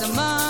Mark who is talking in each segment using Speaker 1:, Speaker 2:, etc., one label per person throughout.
Speaker 1: the money.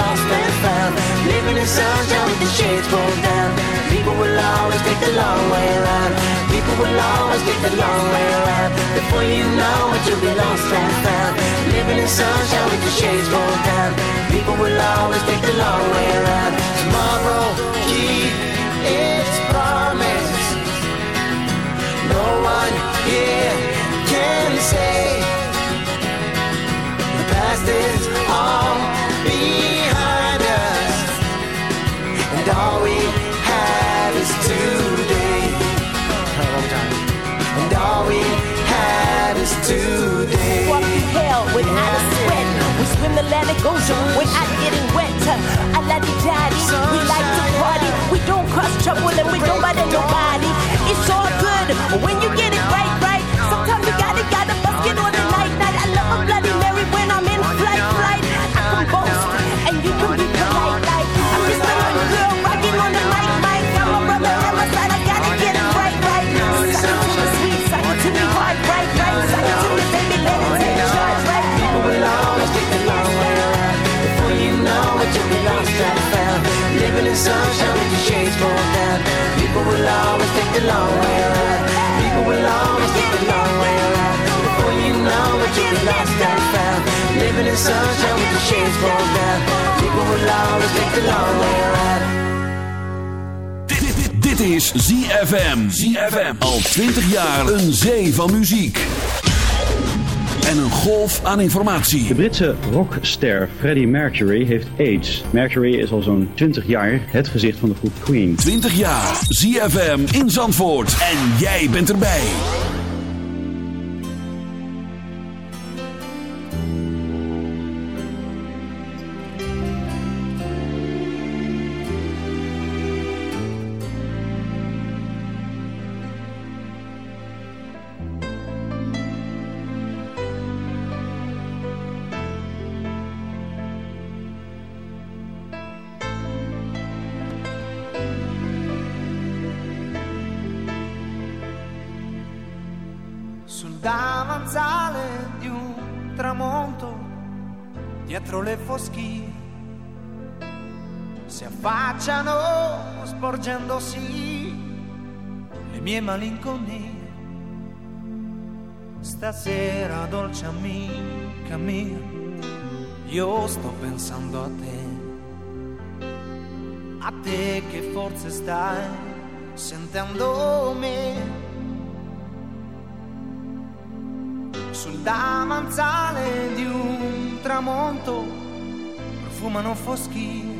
Speaker 2: lost and found. Living in sunshine with the shades pulled down. People will always take the long way around. People will
Speaker 1: always take the long way around. Before you know it, you'll be lost and found. Living in sunshine with the shades pulled down. People will always take the long way around. Tomorrow, keep its promise. No one here can say the past is all being all we have is today. And all we have is today.
Speaker 3: Walk through hell without a sweat. We swim the Atlantic Ocean without getting wet. I like the daddy. We like to party. We don't cross trouble and we don't bother nobody. It's all good when you get it right,
Speaker 1: sunshine with your shades pulled down. People will always take the long way around.
Speaker 4: Dit, dit, dit is ZFM. ZFM. Al 20 jaar een zee van muziek. En een golf aan
Speaker 5: De
Speaker 4: informatie.
Speaker 5: Britse rockster Freddie Mercury heeft AIDS. Mercury is al zo'n 20 jaar het gezicht van de groep Queen.
Speaker 4: 20 jaar. ZFM in Zandvoort. En jij bent erbij.
Speaker 6: Si affacciano sporgendosi le mie malinconie. Stasera, dolce amica mia, io sto pensando a te, a te che forse stai sentendo me. sul davanzale di un tramonto profumano foschi.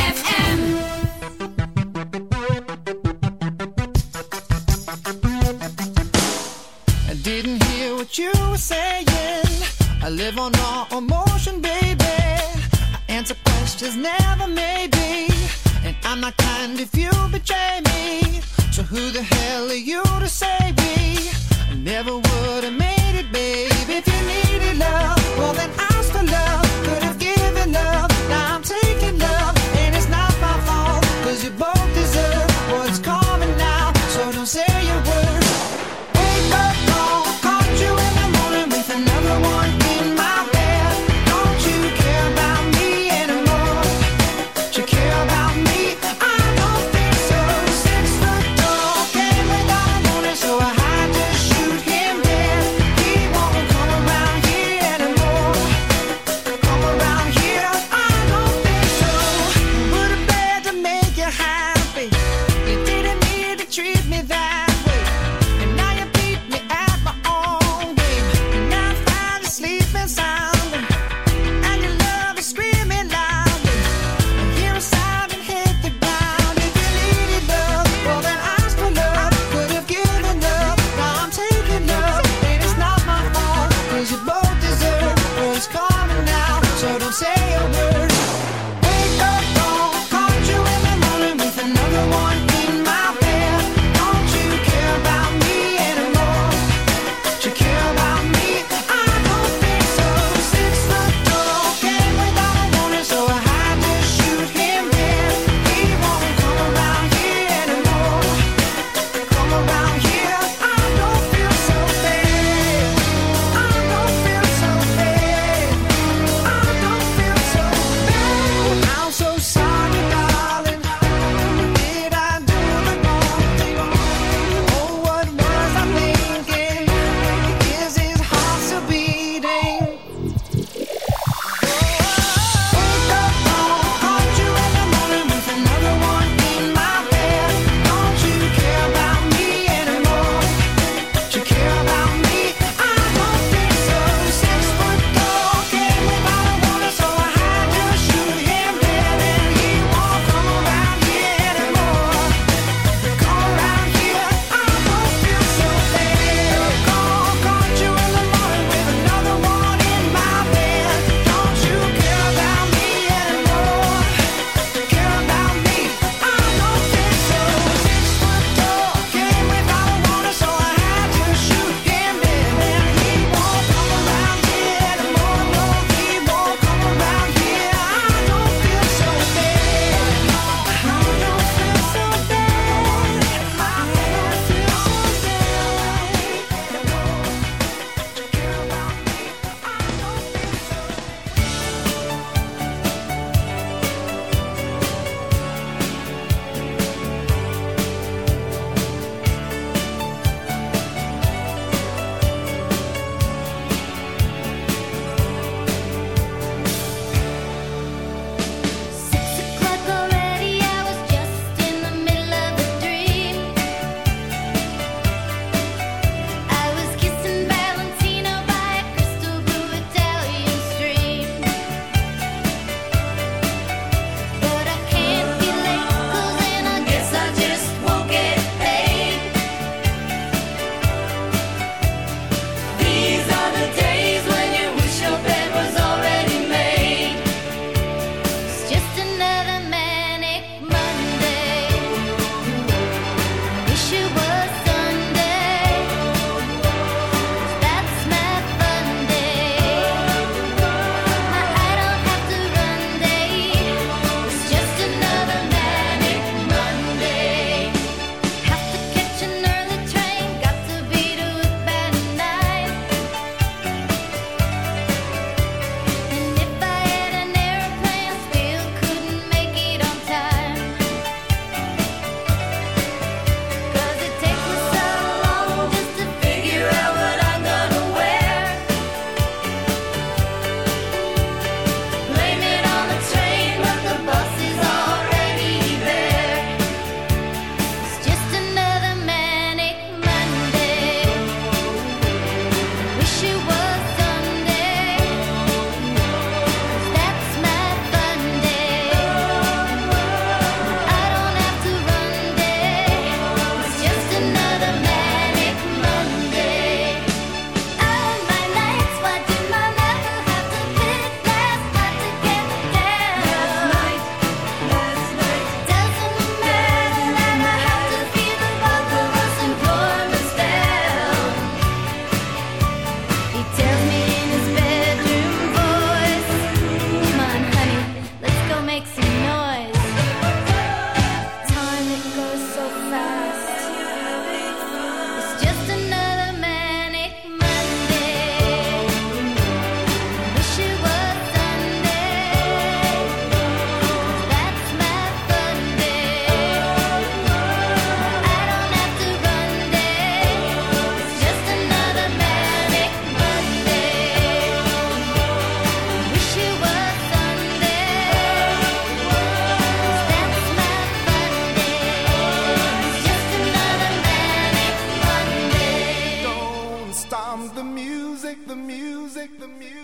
Speaker 7: But it
Speaker 8: may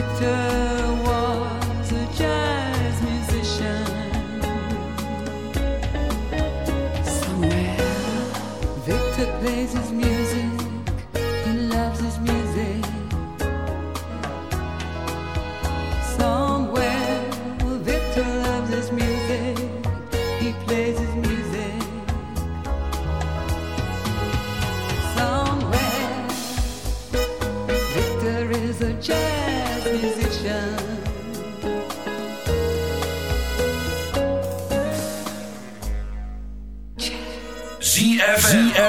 Speaker 9: Victor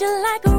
Speaker 2: you like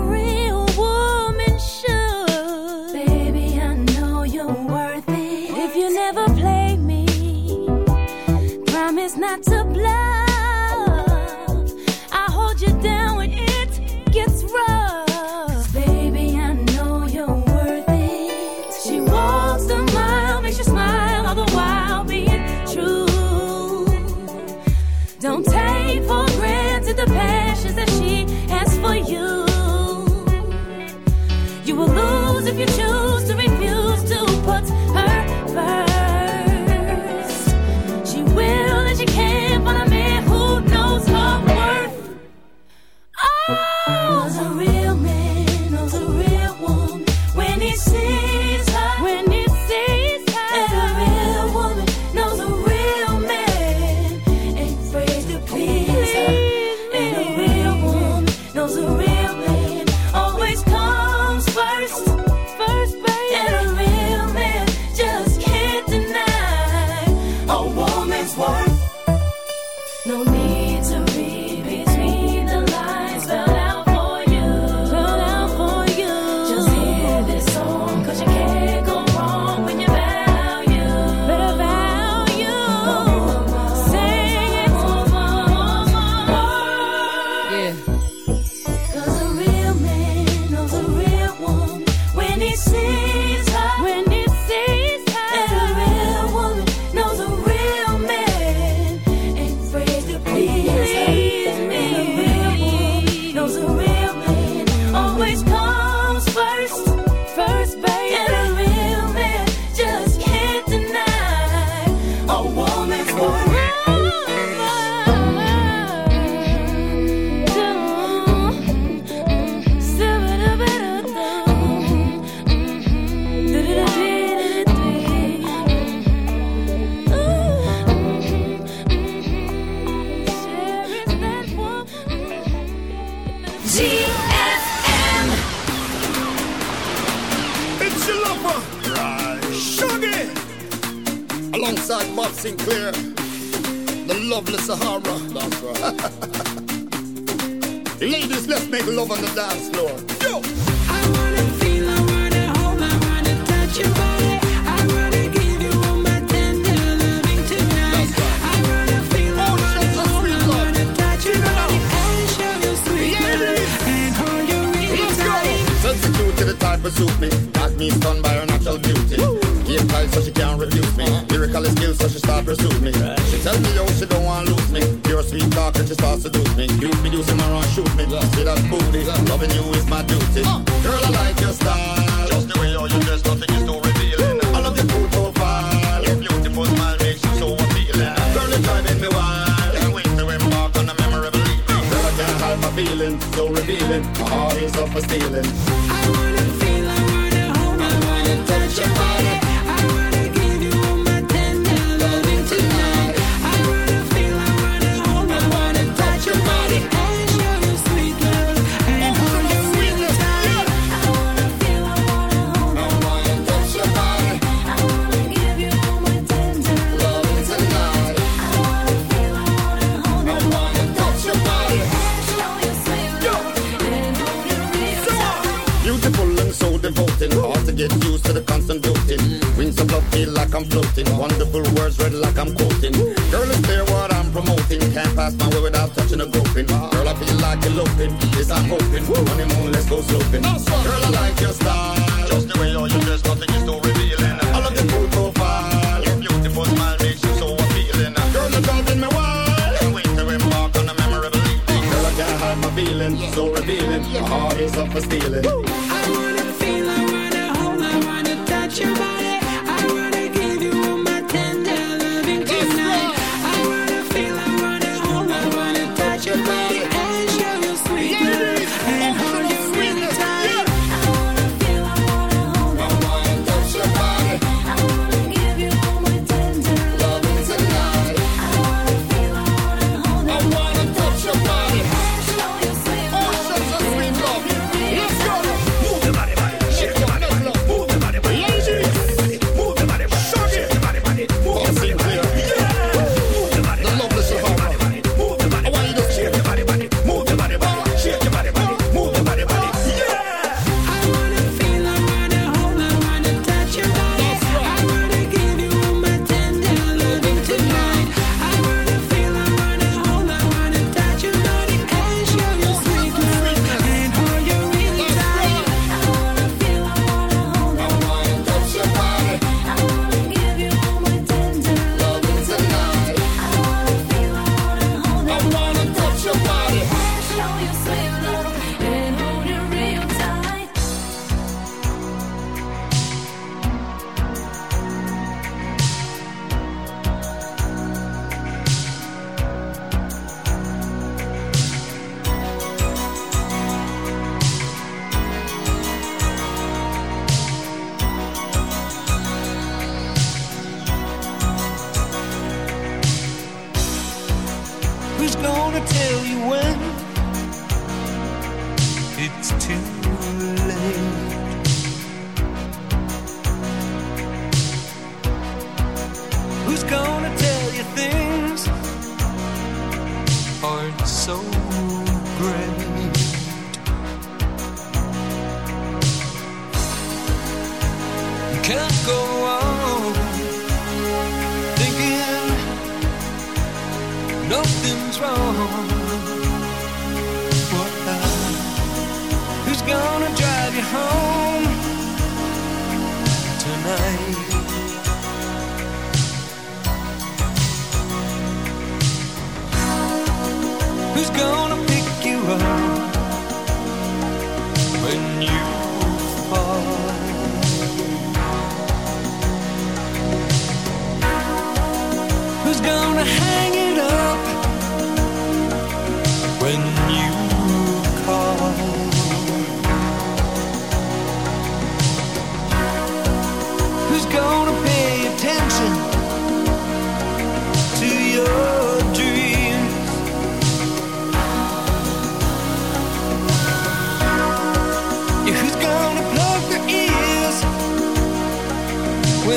Speaker 9: eloping.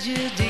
Speaker 9: tragedy,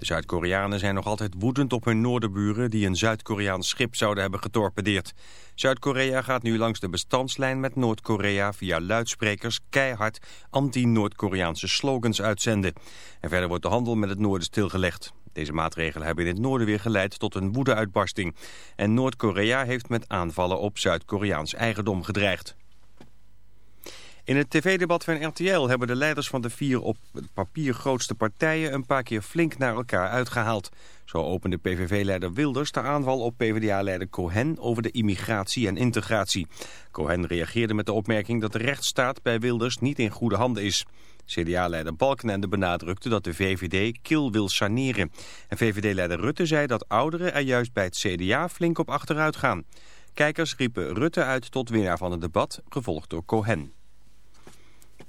Speaker 10: De Zuid-Koreanen zijn nog altijd woedend op hun noorderburen... die een Zuid-Koreaans schip zouden hebben getorpedeerd. Zuid-Korea gaat nu langs de bestandslijn met Noord-Korea... via luidsprekers keihard anti-Noord-Koreaanse slogans uitzenden. En verder wordt de handel met het noorden stilgelegd. Deze maatregelen hebben in het noorden weer geleid tot een woedeuitbarsting. En Noord-Korea heeft met aanvallen op Zuid-Koreaans eigendom gedreigd. In het tv-debat van RTL hebben de leiders van de vier op het papier grootste partijen een paar keer flink naar elkaar uitgehaald. Zo opende PVV-leider Wilders de aanval op PvdA-leider Cohen over de immigratie en integratie. Cohen reageerde met de opmerking dat de rechtsstaat bij Wilders niet in goede handen is. CDA-leider Balkenende benadrukte dat de VVD kil wil saneren. En VVD-leider Rutte zei dat ouderen er juist bij het CDA flink op achteruit gaan. Kijkers riepen Rutte uit tot winnaar van het debat, gevolgd door Cohen.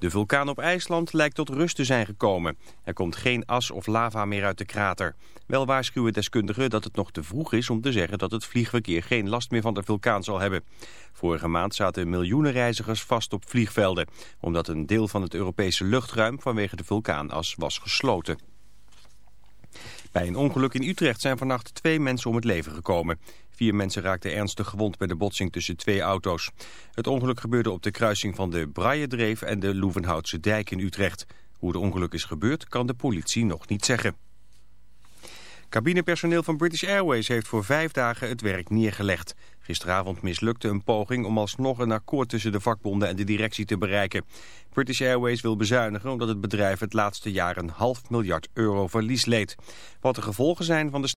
Speaker 10: De vulkaan op IJsland lijkt tot rust te zijn gekomen. Er komt geen as of lava meer uit de krater. Wel waarschuwen deskundigen dat het nog te vroeg is om te zeggen dat het vliegverkeer geen last meer van de vulkaan zal hebben. Vorige maand zaten miljoenen reizigers vast op vliegvelden, omdat een deel van het Europese luchtruim vanwege de vulkaanas was gesloten. Bij een ongeluk in Utrecht zijn vannacht twee mensen om het leven gekomen. Vier mensen raakten ernstig gewond bij de botsing tussen twee auto's. Het ongeluk gebeurde op de kruising van de Braaierdreef en de Loevenhoutse dijk in Utrecht. Hoe het ongeluk is gebeurd kan de politie nog niet zeggen. Cabinepersoneel van British Airways heeft voor vijf dagen het werk neergelegd. Gisteravond mislukte een poging om alsnog een akkoord tussen de vakbonden en de directie te bereiken. British Airways wil bezuinigen omdat het bedrijf het laatste jaar een half miljard euro verlies leed. Wat de gevolgen zijn van de